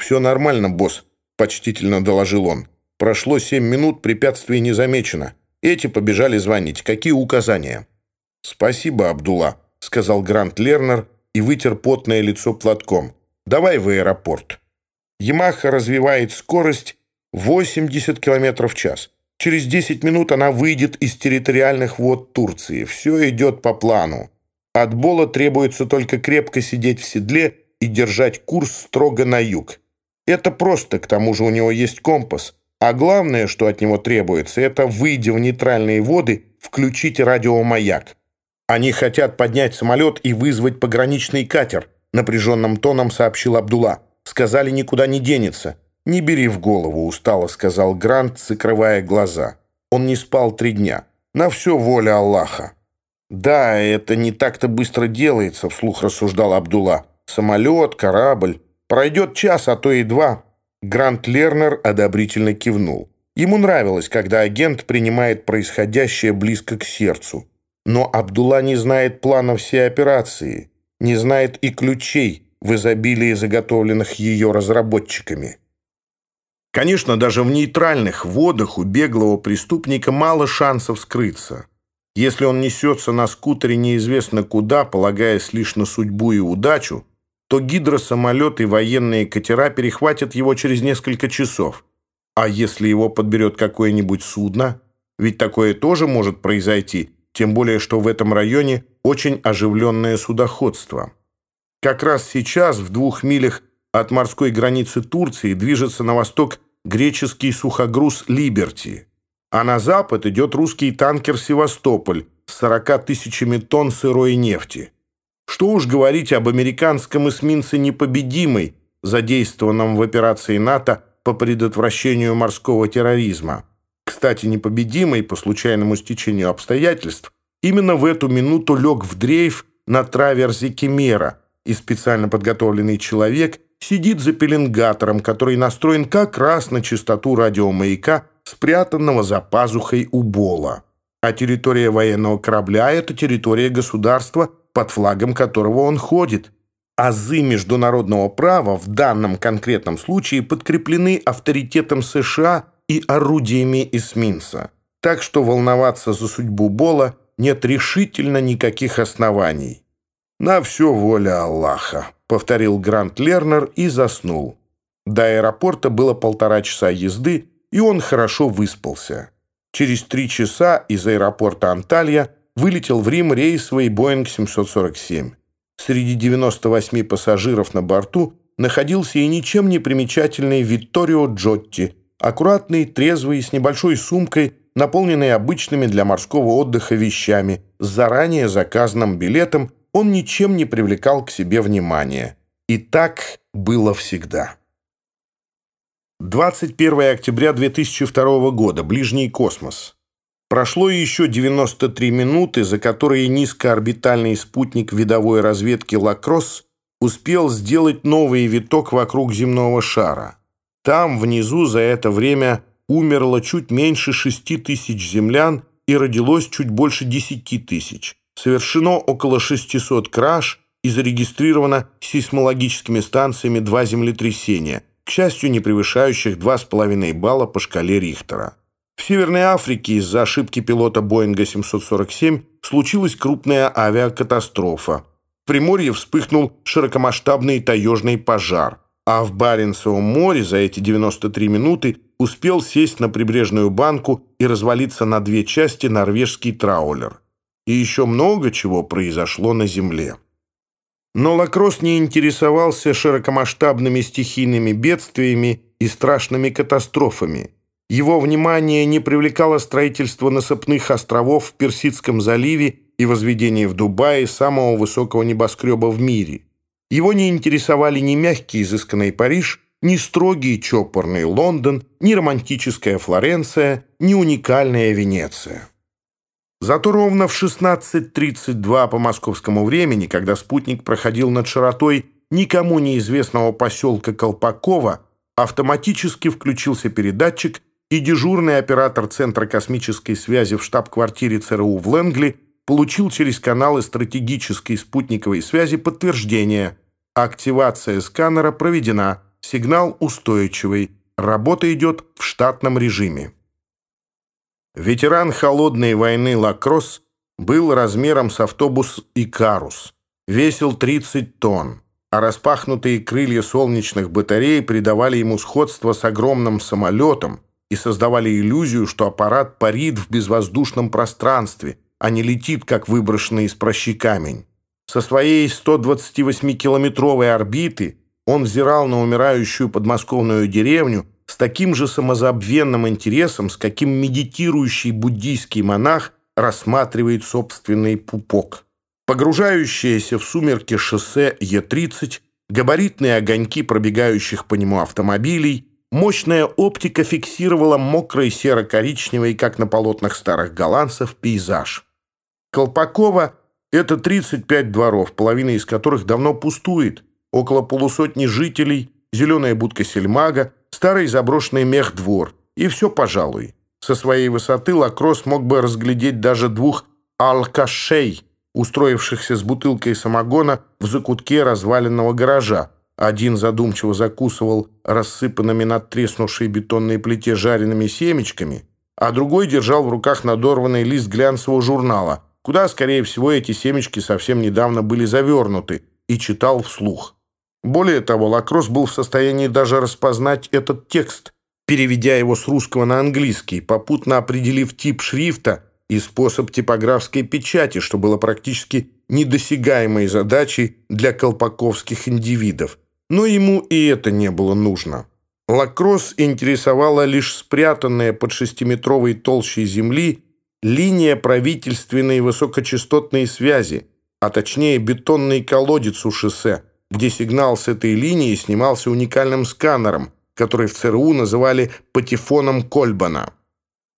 «Все нормально, босс», — почтительно доложил он. «Прошло семь минут, препятствий не замечено. Эти побежали звонить. Какие указания?» «Спасибо, Абдулла», — сказал Грант Лернер и вытер потное лицо платком. «Давай в аэропорт». «Ямаха» развивает скорость 80 км в час. Через 10 минут она выйдет из территориальных вод Турции. Все идет по плану. От Бола требуется только крепко сидеть в седле и держать курс строго на юг. Это просто, к тому же у него есть компас. А главное, что от него требуется, это, выйдя в нейтральные воды, включить радиомаяк. Они хотят поднять самолет и вызвать пограничный катер, напряженным тоном сообщил Абдулла. Сказали, никуда не денется. «Не бери в голову», — устало сказал Грант, закрывая глаза. Он не спал три дня. На все воля Аллаха. «Да, это не так-то быстро делается», — вслух рассуждал Абдулла. «Самолет, корабль. Пройдет час, а то и два». Грант Лернер одобрительно кивнул. Ему нравилось, когда агент принимает происходящее близко к сердцу. Но Абдулла не знает плана всей операции, не знает и ключей в изобилии заготовленных ее разработчиками. Конечно, даже в нейтральных водах у беглого преступника мало шансов скрыться. Если он несется на скутере неизвестно куда, полагаясь лишь на судьбу и удачу, то гидросамолет и военные катера перехватят его через несколько часов. А если его подберет какое-нибудь судно? Ведь такое тоже может произойти, тем более, что в этом районе очень оживленное судоходство. Как раз сейчас, в двух милях от морской границы Турции движется на восток греческий сухогруз «Либерти», а на запад идет русский танкер «Севастополь» с 40 тысячами тонн сырой нефти. Что уж говорить об американском эсминце «Непобедимый», задействованном в операции НАТО по предотвращению морского терроризма. Кстати, «Непобедимый» по случайному стечению обстоятельств именно в эту минуту лег в дрейф на траверзе Кемера, и специально подготовленный человек сидит за пеленгатором, который настроен как раз на частоту радиомаяка, спрятанного за пазухой у Бола. А территория военного корабля – это территория государства – под флагом которого он ходит. Азы международного права в данном конкретном случае подкреплены авторитетом США и орудиями эсминца. Так что волноваться за судьбу Бола нет решительно никаких оснований. На все воля Аллаха повторил Грант Лернер и заснул. До аэропорта было полтора часа езды, и он хорошо выспался. Через три часа из аэропорта Анталья вылетел в Рим рейс свой Boeing 747. Среди 98 пассажиров на борту находился и ничем не примечательный Витторио Джотти, аккуратный, трезвый, с небольшой сумкой, наполненной обычными для морского отдыха вещами, с заранее заказанным билетом, он ничем не привлекал к себе внимания. И так было всегда. 21 октября 2002 года. Ближний космос. Прошло еще 93 минуты, за которые низкоорбитальный спутник видовой разведки «Лакросс» успел сделать новый виток вокруг земного шара. Там, внизу, за это время умерло чуть меньше 6 тысяч землян и родилось чуть больше 10 тысяч. Совершено около 600 краж и зарегистрировано сейсмологическими станциями два землетрясения, к счастью, не превышающих 2,5 балла по шкале Рихтера. В Северной Африке из-за ошибки пилота Боинга 747 случилась крупная авиакатастрофа. В Приморье вспыхнул широкомасштабный таежный пожар, а в Баренцевом море за эти 93 минуты успел сесть на прибрежную банку и развалиться на две части норвежский траулер и еще много чего произошло на Земле. Но Лакросс не интересовался широкомасштабными стихийными бедствиями и страшными катастрофами. Его внимание не привлекало строительство насыпных островов в Персидском заливе и возведение в Дубае самого высокого небоскреба в мире. Его не интересовали ни мягкий изысканный Париж, ни строгий чопорный Лондон, ни романтическая Флоренция, ни уникальная Венеция. Зато ровно в 16.32 по московскому времени, когда спутник проходил над широтой никому неизвестного поселка Колпакова, автоматически включился передатчик – и дежурный оператор Центра космической связи в штаб-квартире ЦРУ в Ленгли получил через каналы стратегической спутниковой связи подтверждение. Активация сканера проведена, сигнал устойчивый, работа идет в штатном режиме. Ветеран холодной войны «Лакросс» был размером с автобус «Икарус», весил 30 тонн, а распахнутые крылья солнечных батарей придавали ему сходство с огромным самолетом – и создавали иллюзию, что аппарат парит в безвоздушном пространстве, а не летит, как выброшенный из прощи камень. Со своей 128-километровой орбиты он взирал на умирающую подмосковную деревню с таким же самозабвенным интересом, с каким медитирующий буддийский монах рассматривает собственный пупок. Погружающееся в сумерки шоссе Е-30, габаритные огоньки пробегающих по нему автомобилей, мощная оптика фиксировала мокрый серо-коричневый, как на полотнах старых голландцев, пейзаж. Колпакова — это 35 дворов, половина из которых давно пустует, около полусотни жителей, зеленая будка сельмага, старый заброшенный мехдвор и все, пожалуй. Со своей высоты Лакросс мог бы разглядеть даже двух алкашей, устроившихся с бутылкой самогона в закутке разваленного гаража. Один задумчиво закусывал рассыпанными на треснувшей бетонной плите жареными семечками, а другой держал в руках надорванный лист глянцевого журнала, куда, скорее всего, эти семечки совсем недавно были завернуты, и читал вслух. Более того, Лакросс был в состоянии даже распознать этот текст, переведя его с русского на английский, попутно определив тип шрифта и способ типографской печати, что было практически недосягаемой задачей для колпаковских индивидов. но ему и это не было нужно. Лакросс интересовала лишь спрятанная под шестиметровой толщей земли линия правительственной высокочастотной связи, а точнее бетонный колодец у шоссе, где сигнал с этой линии снимался уникальным сканером, который в ЦРУ называли «патефоном Кольбана».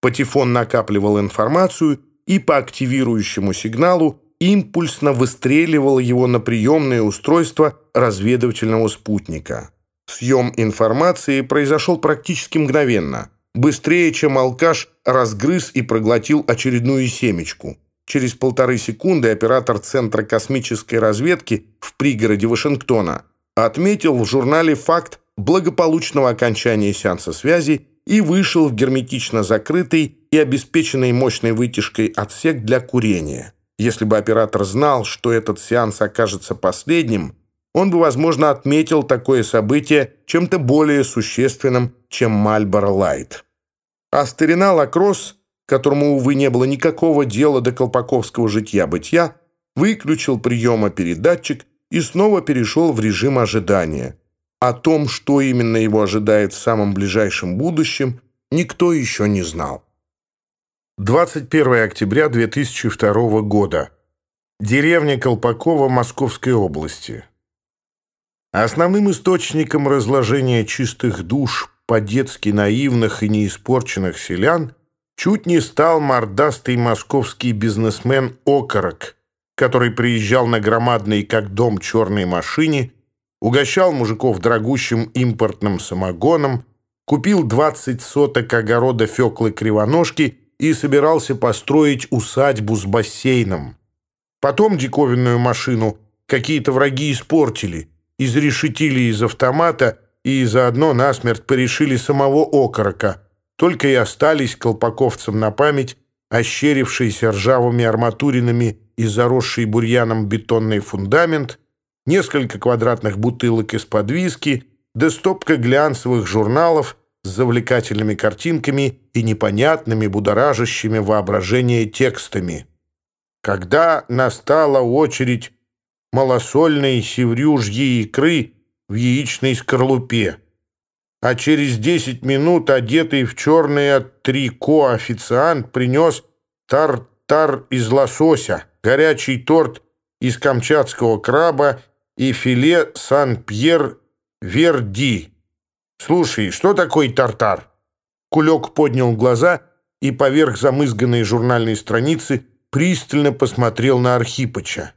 Патефон накапливал информацию и по активирующему сигналу импульсно выстреливал его на приемное устройство разведывательного спутника. Съем информации произошел практически мгновенно, быстрее, чем алкаш разгрыз и проглотил очередную семечку. Через полторы секунды оператор Центра космической разведки в пригороде Вашингтона отметил в журнале факт благополучного окончания сеанса связи и вышел в герметично закрытый и обеспеченный мощной вытяжкой отсек для курения. Если бы оператор знал, что этот сеанс окажется последним, он бы, возможно, отметил такое событие чем-то более существенным, чем Мальборо Лайт. А старина Лакросс которому, увы, не было никакого дела до колпаковского житья-бытия, выключил приема-передатчик и снова перешел в режим ожидания. О том, что именно его ожидает в самом ближайшем будущем, никто еще не знал. 21 октября 2002 года. Деревня Колпакова Московской области. Основным источником разложения чистых душ, по-детски наивных и неиспорченных селян, чуть не стал мордастый московский бизнесмен Окорок, который приезжал на громадной как дом черной машине, угощал мужиков дорогущим импортным самогоном, купил 20 соток огорода Феклы Кривоножки – и собирался построить усадьбу с бассейном. Потом диковинную машину какие-то враги испортили, изрешетили из автомата и заодно насмерть порешили самого окорока. Только и остались колпаковцам на память ощерившиеся ржавыми арматуринами и заросший бурьяном бетонный фундамент, несколько квадратных бутылок из-под виски, да стопка глянцевых журналов – с завлекательными картинками и непонятными будоражащими воображение текстами. Когда настала очередь малосольной севрюжьей икры в яичной скорлупе, а через десять минут одетый в черное трико официант принес тартар из лосося, горячий торт из камчатского краба и филе Сан-Пьер-Верди. Слушай, что такое тартар? Кулек поднял глаза и поверх замызганной журнальной страницы пристально посмотрел на Архипыча.